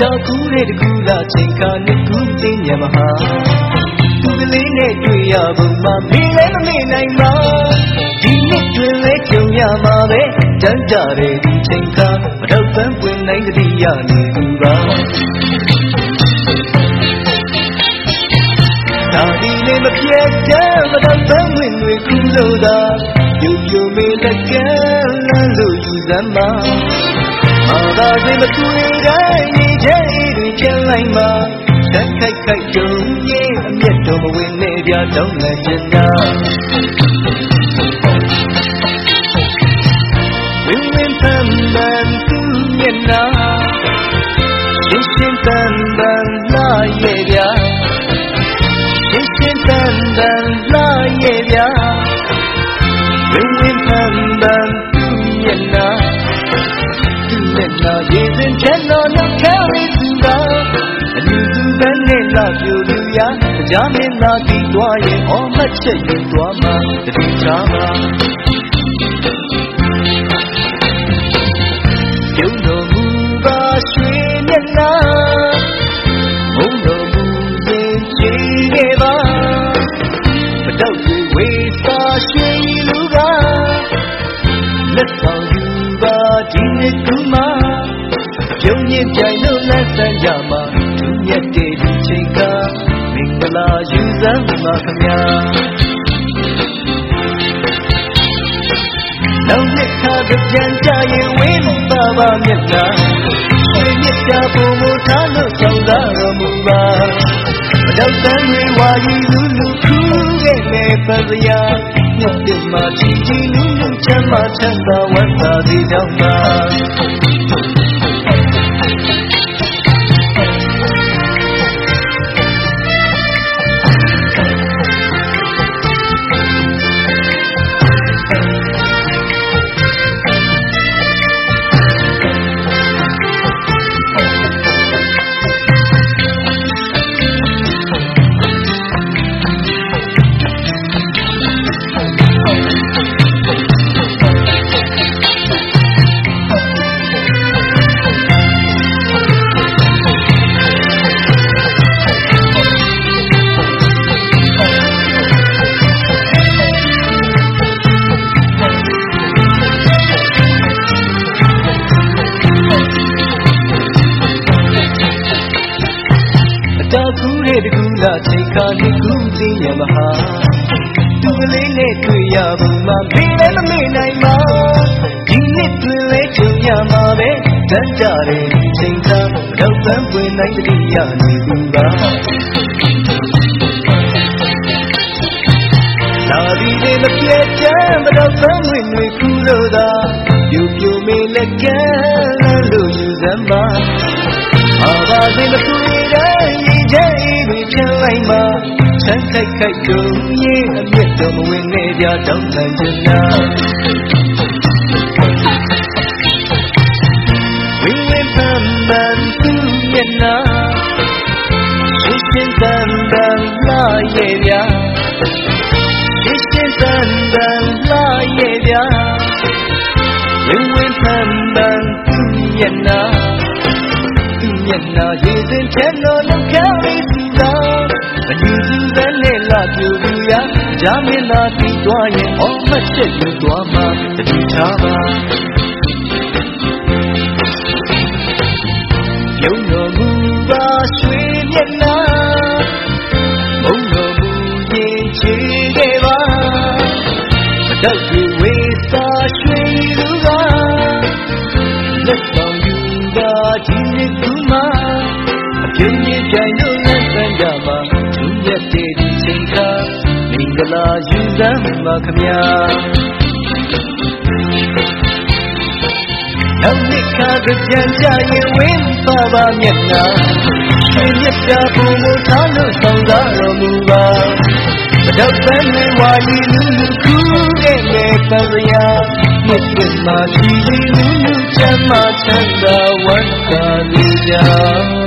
တော်ကူတဲ့တကူလာချိန်ခါနှစ်ခုသိညမဟာသူကလေးနဲ့တွေ့ရပုံမှာမင်းလည်းမမေ့နိုင်ပါဒီနှစ်တွင်လဲကြုံရမှာပဲတန်းကြတဲ့ဒီချိန်ခါမတော့ပန်းပွင့်နိုင်တည်းရနေသူပါဒါဒီလေးမပြတ်တဲ့မတော့ပန်းဝင်တွေခုလို့သာယူယူမေးလက်ကလမ်းလို့ယူစမ်းပါ မာသာစိမကူရတိုင်းနေချဲတွေပြန်လိုက်မှာတက်ခိုက်ခိုက်ကြုံရဲ့အမျက်တော်မဝင်နေပြတော့လည်းကျင်တာ မျက်နှာရေစင်ချမ်းတော်နဲ့ခဲရီသူကအလူသူတန်းနဲ့လာပြူလူရကြားမင်းလာပြီးသွားရင်အော်မတ်ချက်ယူသွားမှာတတိချာမှာ မှာပြုံးရင်ပြိုင်လို့လက်ဆန်းကြမှာသူမြတ်တဲ့ဒီချိန်ကမင်္ဂလာယူစမ်းပါခမညာနောက်နှစ်ခါကြံကြရင်ဝင်းပါပါမျက်နှာရွှေမြတ်တာပုံမထားလို့ဆောင်သာတော်မူပါမတော့တမ်းတွေဝါရီလူလူခူးခဲ့လေပစရာမြတ်တင်မှာချီချီလူလူချမ်းသာချမ်းသာဝတ်သာစီကြောင့်ပါ တော်ကူတဲ့တကူလာချိန်ခါနှစ်ခုသိရမဟာသူကလေးနဲ့တွေ့ရဘူးမှာမင်းလည်းမမေ့နိုင်ပါဒီနှစ်တွင်လဲကြုံရမှာပဲတန်းကြတဲ့ဒီချိန်ခါတော့ပန်းပွင့်နိုင်တည်းရနေဘူးပါလာဒီလေးမပြတ်ကြမ်းမတော့ပန်းဝင်တွေခုလို့သာပြူပြူမေးလက်ကမ်းလို့ယူစမ်းပါအာဘာစိမကူရတိုင်းကြဲတွေ ပြန်လိုက်မှာဆန်းခိုက်ခိုက်ကြုံရင်အမျက်တော်မဝင်နေကြတောင်းတန်ချင်တာဝင်းဝင်းပန်းပန်းသူမျက်နှာရှင်းရှင်းတန်တန်လာရဲ့ဗျာရှင်းရှင်းတန်တန်လာရဲ့ဗျာဝင်းဝင်းပန်းပန်းသူမျက်နှာမျက်နှာရည်စင်ချဲ နဲ့လာပြူပြူရဂျာမင်းသာပြီးသွားရင်အော်မတ်ချက်ယူသွားမှတတိထားပါပြုံး လာယူစမ်းပါခမညာနောက်နှစ်ခါကြံကြရင်ဝင်းပါပါမျက်နှာရွှေမြတ်တာပုံမထားလို့ဆောင်သာတော်မူပါမတော့ပန်းနဲ့ဝါရီလူလူကူးတဲ့လေပစရာမြတ်မှာရှိလူလူချမ်းသာချမ်းသာဝတ်သာနေကြ